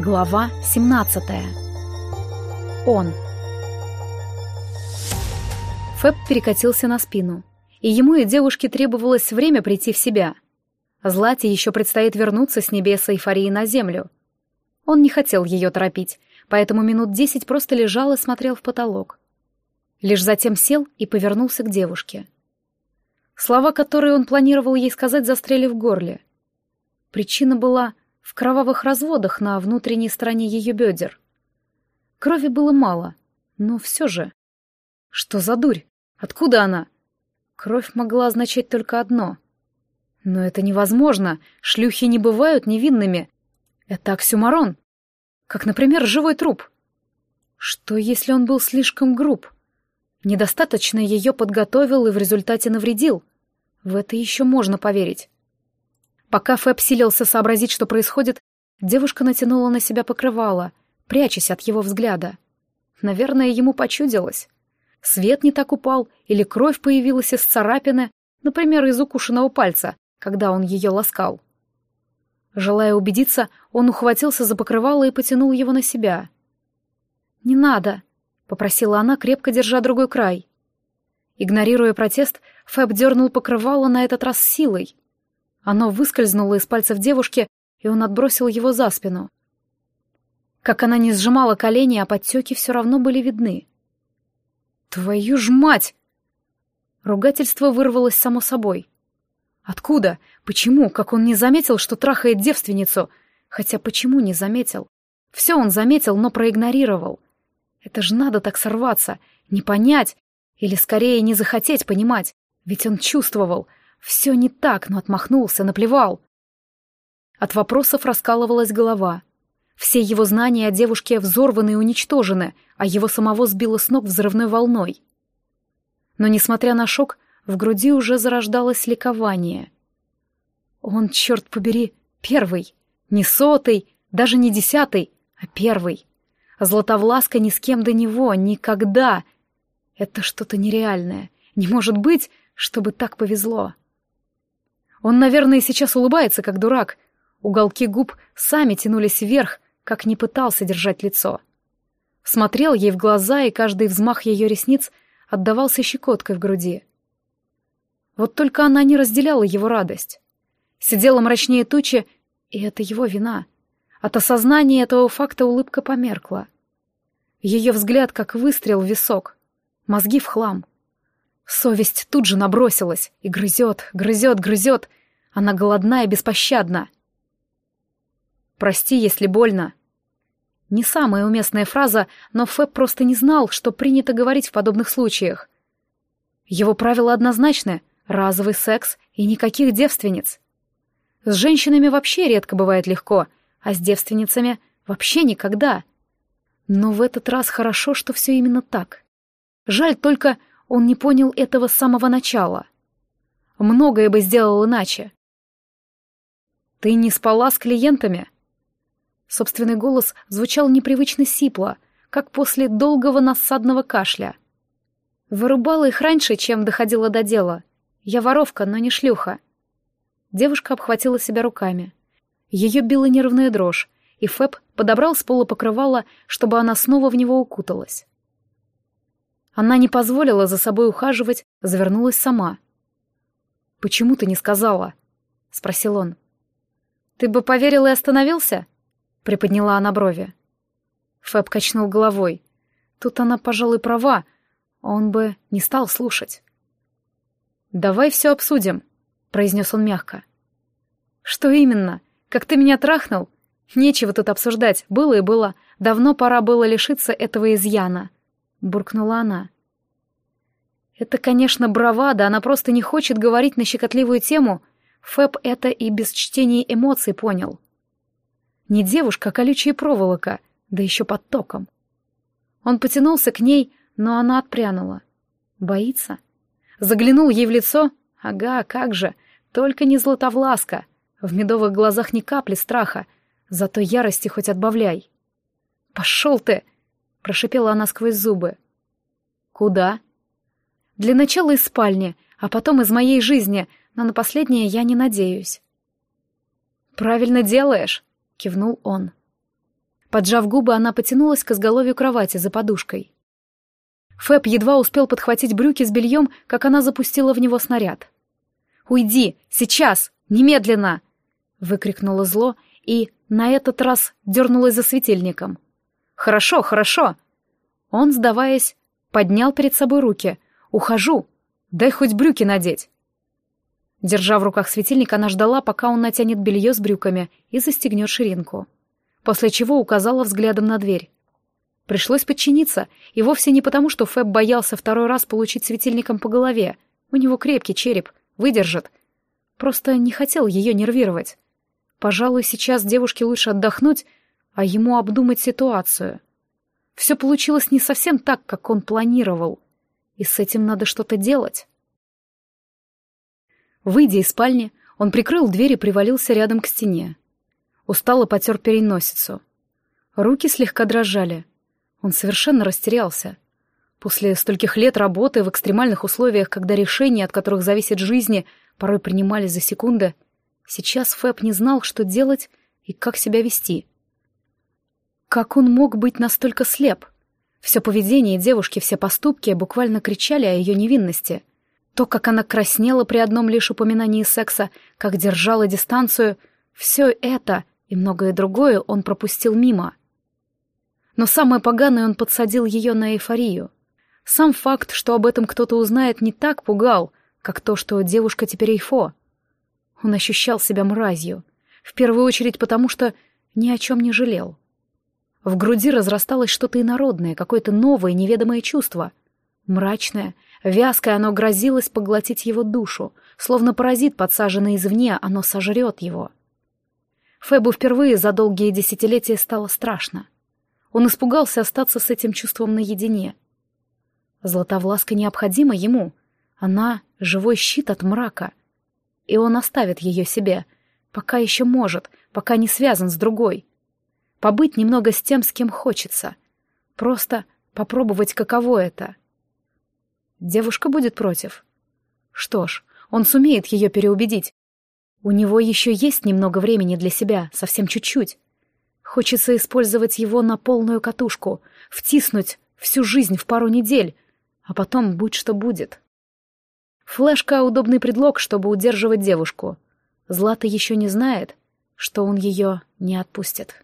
Глава 17. Он. Фэб перекатился на спину, и ему и девушке требовалось время прийти в себя. Злате еще предстоит вернуться с небес эйфории на землю. Он не хотел ее торопить, поэтому минут десять просто лежал и смотрел в потолок. Лишь затем сел и повернулся к девушке. Слова, которые он планировал ей сказать, застряли в горле. Причина была в кровавых разводах на внутренней стороне ее бедер. Крови было мало, но все же. Что за дурь? Откуда она? Кровь могла означать только одно. Но это невозможно, шлюхи не бывают невинными. Это оксюмарон. Как, например, живой труп. Что, если он был слишком груб? Недостаточно ее подготовил и в результате навредил. В это еще можно поверить. Пока Фэб силился сообразить, что происходит, девушка натянула на себя покрывало, прячась от его взгляда. Наверное, ему почудилось. Свет не так упал, или кровь появилась из царапины, например, из укушенного пальца, когда он ее ласкал. Желая убедиться, он ухватился за покрывало и потянул его на себя. «Не надо», — попросила она, крепко держа другой край. Игнорируя протест, Фэб дернул покрывало на этот раз силой — оно выскользнуло из пальцев девушки, и он отбросил его за спину. Как она не сжимала колени, а подтеки все равно были видны. «Твою ж мать!» Ругательство вырвалось само собой. Откуда? Почему? Как он не заметил, что трахает девственницу? Хотя почему не заметил? Все он заметил, но проигнорировал. Это же надо так сорваться, не понять, или скорее не захотеть понимать, ведь он чувствовал, все не так, но отмахнулся, наплевал. От вопросов раскалывалась голова. Все его знания о девушке взорваны и уничтожены, а его самого сбило с ног взрывной волной. Но, несмотря на шок, в груди уже зарождалось ликование. Он, черт побери, первый. Не сотый, даже не десятый, а первый. Златовласка ни с кем до него, никогда. Это что-то нереальное. Не может быть, чтобы так повезло. Он, наверное, сейчас улыбается, как дурак. Уголки губ сами тянулись вверх, как не пытался держать лицо. Смотрел ей в глаза, и каждый взмах ее ресниц отдавался щекоткой в груди. Вот только она не разделяла его радость. Сидела мрачнее тучи, и это его вина. От осознания этого факта улыбка померкла. Ее взгляд как выстрел в висок. Мозги в хлам. Совесть тут же набросилась и грызет, грызет, грызет. Она голодна и беспощадна. «Прости, если больно». Не самая уместная фраза, но Фэб просто не знал, что принято говорить в подобных случаях. Его правила однозначны — разовый секс и никаких девственниц. С женщинами вообще редко бывает легко, а с девственницами вообще никогда. Но в этот раз хорошо, что все именно так. Жаль только, он не понял этого с самого начала. Многое бы сделал иначе. «Ты не спала с клиентами?» Собственный голос звучал непривычно сипло, как после долгого насадного кашля. Вырубала их раньше, чем доходила до дела. Я воровка, но не шлюха. Девушка обхватила себя руками. Ее била нервная дрожь, и Фэб подобрал с пола покрывало, чтобы она снова в него укуталась. Она не позволила за собой ухаживать, завернулась сама. «Почему ты не сказала?» — спросил он. «Ты бы поверил и остановился?» — приподняла она брови. Фэб качнул головой. Тут она, пожалуй, права. Он бы не стал слушать. «Давай все обсудим», — произнес он мягко. «Что именно? Как ты меня трахнул? Нечего тут обсуждать. Было и было. Давно пора было лишиться этого изъяна. — буркнула она. Это, конечно, бравада, она просто не хочет говорить на щекотливую тему. Фэб это и без чтения эмоций понял. Не девушка, а колючая проволока, да еще под током. Он потянулся к ней, но она отпрянула. Боится? Заглянул ей в лицо? Ага, как же, только не златовласка. В медовых глазах ни капли страха, зато ярости хоть отбавляй. «Пошел ты!» — прошипела она сквозь зубы. «Куда?» «Для начала из спальни, а потом из моей жизни, но на последнее я не надеюсь». «Правильно делаешь», — кивнул он. Поджав губы, она потянулась к изголовью кровати за подушкой. Фэб едва успел подхватить брюки с бельем, как она запустила в него снаряд. «Уйди! Сейчас! Немедленно!» — выкрикнула зло и на этот раз дернулась за светильником. «Хорошо, хорошо!» Он, сдаваясь, поднял перед собой руки. «Ухожу! Дай хоть брюки надеть!» Держа в руках светильник, она ждала, пока он натянет белье с брюками и застегнет ширинку. После чего указала взглядом на дверь. Пришлось подчиниться, и вовсе не потому, что Фэб боялся второй раз получить светильником по голове. У него крепкий череп, выдержит. Просто не хотел ее нервировать. Пожалуй, сейчас девушке лучше отдохнуть, а ему обдумать ситуацию. Все получилось не совсем так, как он планировал, и с этим надо что-то делать. Выйдя из спальни, он прикрыл дверь и привалился рядом к стене. Устало потер переносицу. Руки слегка дрожали. Он совершенно растерялся. После стольких лет работы в экстремальных условиях, когда решения, от которых зависит жизни, порой принимались за секунды, сейчас Фэб не знал, что делать и как себя вести. Как он мог быть настолько слеп? Все поведение девушки, все поступки буквально кричали о ее невинности. То, как она краснела при одном лишь упоминании секса, как держала дистанцию, все это и многое другое он пропустил мимо. Но самое поганое он подсадил ее на эйфорию. Сам факт, что об этом кто-то узнает, не так пугал, как то, что девушка теперь эйфо. Он ощущал себя мразью, в первую очередь потому, что ни о чем не жалел. В груди разрасталось что-то инородное, какое-то новое, неведомое чувство. Мрачное, вязкое оно грозилось поглотить его душу, словно паразит, подсаженный извне, оно сожрет его. Фебу впервые за долгие десятилетия стало страшно. Он испугался остаться с этим чувством наедине. Златовласка необходима ему. Она — живой щит от мрака. И он оставит ее себе, пока еще может, пока не связан с другой. Побыть немного с тем, с кем хочется. Просто попробовать, каково это. Девушка будет против. Что ж, он сумеет ее переубедить. У него еще есть немного времени для себя, совсем чуть-чуть. Хочется использовать его на полную катушку, втиснуть всю жизнь в пару недель, а потом будь что будет. Флешка — удобный предлог, чтобы удерживать девушку. Злата еще не знает, что он ее не отпустит.